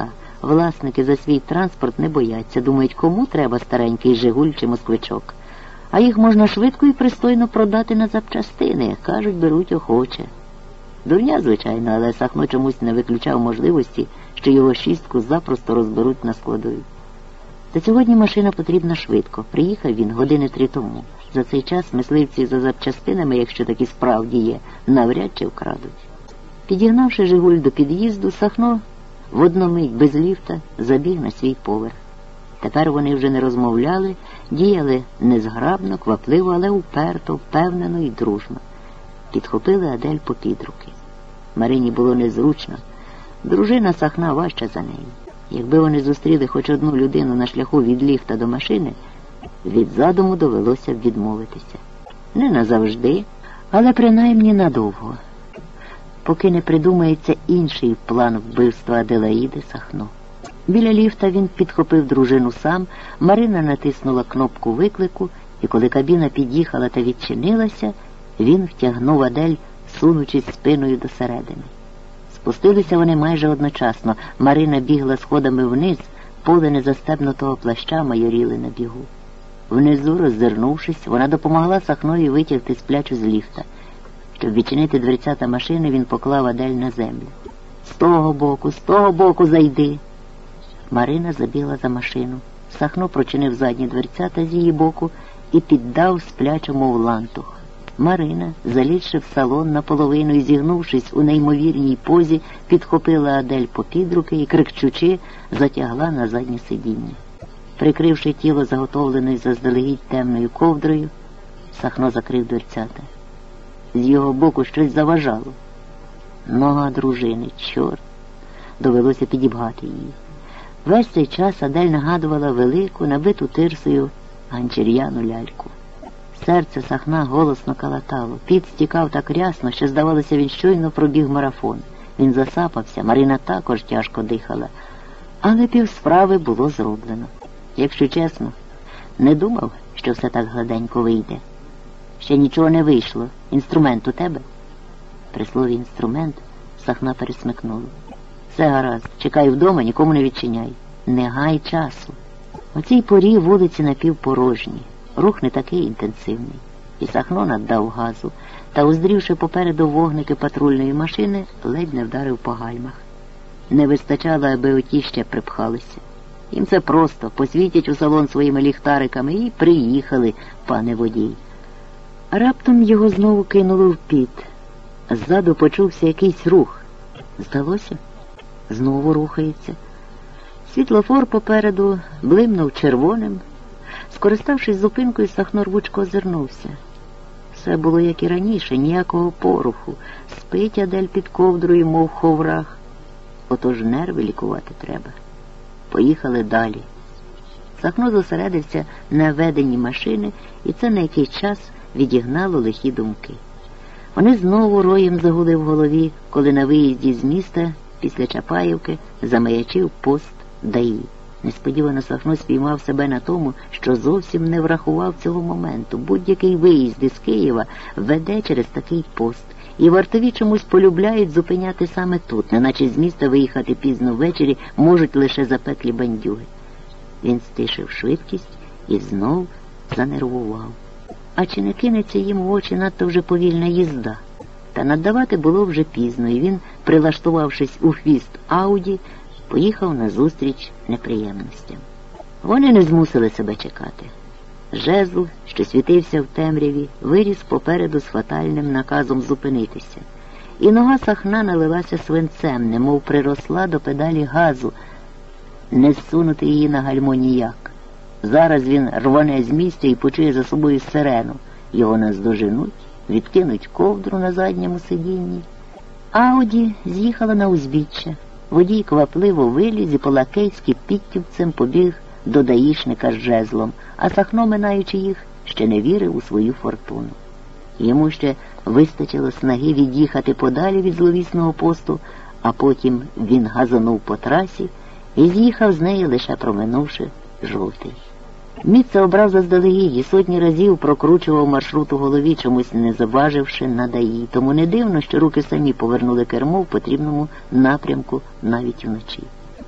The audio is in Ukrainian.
проста. Власники за свій транспорт не бояться, думають, кому треба старенький Жигуль чи москвичок. А їх можна швидко і пристойно продати на запчастини, кажуть, беруть охоче. Дурня, звичайно, але Сахно чомусь не виключав можливості, що його шістку запросто розберуть на складові. Та сьогодні машина потрібна швидко. Приїхав він години три тому. За цей час мисливці за запчастинами, якщо такі справді є, навряд чи вкрадуть. Підігнавши Жигуль до під'їзду, Сахно в одномить без ліфта забіг на свій поверх. Тепер вони вже не розмовляли, діяли незграбно, квапливо, але уперто, впевнено і дружно. Підхопили Адель по підруки. Марині було незручно. Дружина Сахна важча за неї. Якби вони зустріли хоч одну людину на шляху від ліфта до машини, від задуму довелося б відмовитися. Не назавжди, але принаймні надовго, поки не придумається інший план вбивства Аделаїди Сахно. Біля ліфта він підхопив дружину сам, Марина натиснула кнопку виклику, і коли кабіна під'їхала та відчинилася, він втягнув Адель, сунучись спиною до середини. Спустилися вони майже одночасно. Марина бігла сходами вниз, поле незастебнутого плаща майоріли на бігу. Внизу, роззирнувшись, вона допомогла Сахнові витягти сплячу з ліфта. Щоб відчинити дверцята машини, він поклав Адель на землю. З того боку, з того боку зайди. Марина забігла за машину. Сахно прочинив задні дверцята з її боку і піддав сплячому в лантух. Марина, залізши в салон наполовину і зігнувшись у неймовірній позі, підхопила Адель по підруки і, крикчучи, затягла на заднє сидіння. Прикривши тіло заготовленою заздалегідь темною ковдрою, Сахно закрив дверцята. З його боку щось заважало. Нога дружини, чорт, довелося підібгати її. Весь цей час Адель нагадувала велику, набиту тирсою ганчір'яну ляльку. Серце сахна голосно калатало, під стікав так рясно, що, здавалося, він щойно пробіг марафон. Він засапався, Марина також тяжко дихала, але півсправи було зроблено. Якщо чесно, не думав, що все так гладенько вийде. Ще нічого не вийшло. Інструмент у тебе? При слові інструмент сахна пересмикнула. Все гаразд, чекай вдома, нікому не відчиняй. Не гай часу. У цій порі вулиці напівпорожні. Рух не такий інтенсивний. І Сахно наддав газу, та, уздрівши попереду вогники патрульної машини, ледь не вдарив по гальмах. Не вистачало, аби оті ще припхалися. Їм це просто посвітять у салон своїми ліхтариками і приїхали, пане водій. Раптом його знову кинуло в піт. Ззаду почувся якийсь рух. Здалося, знову рухається. Світлофор попереду блимнув червоним. Скориставшись зупинкою, Сахно рвучко озирнувся. Все було, як і раніше, ніякого поруху. Спить Адель під ковдрою, мов ховрах. Отож нерви лікувати треба. Поїхали далі. Сахно зосередився на веденні машини, і це на якийсь час відігнало лихі думки. Вони знову роєм загули в голові, коли на виїзді з міста після Чапаївки замаячив пост ДАІ. Несподівано Сахно спіймав себе на тому, що зовсім не врахував цього моменту. Будь-який виїзд із Києва веде через такий пост, і вартові чомусь полюбляють зупиняти саме тут, неначе з міста виїхати пізно ввечері можуть лише запеклі бандюги. Він стишив швидкість і знов занервував. А чи не кинеться їм в очі надто вже повільна їзда? Та надавати було вже пізно, і він, прилаштувавшись у хвіст Ауді, поїхав назустріч неприємностям. Вони не змусили себе чекати. Жезл, що світився в темряві, виріс попереду з фатальним наказом зупинитися, і нога сахна налилася свинцем, немов приросла до педалі газу, не зсунути її на гальмо ніяк. Зараз він рване з місця і почує за собою сирену. Його наздоженуть, відкинуть ковдру на задньому сидінні. Ауді з'їхала на узбіччя. Водій квапливо виліз і по-лакейськи підтюбцем побіг до даїшника з жезлом, а Сахно, минаючи їх, ще не вірив у свою фортуну. Йому ще вистачило снаги від'їхати подалі від зловісного посту, а потім він газанув по трасі і з'їхав з неї, лише проминувши жовтий. Міце обрав заздалегідь і сотні разів прокручував маршрут у голові, чомусь не заваживши на даї. Тому не дивно, що руки самі повернули кермо в потрібному напрямку навіть вночі.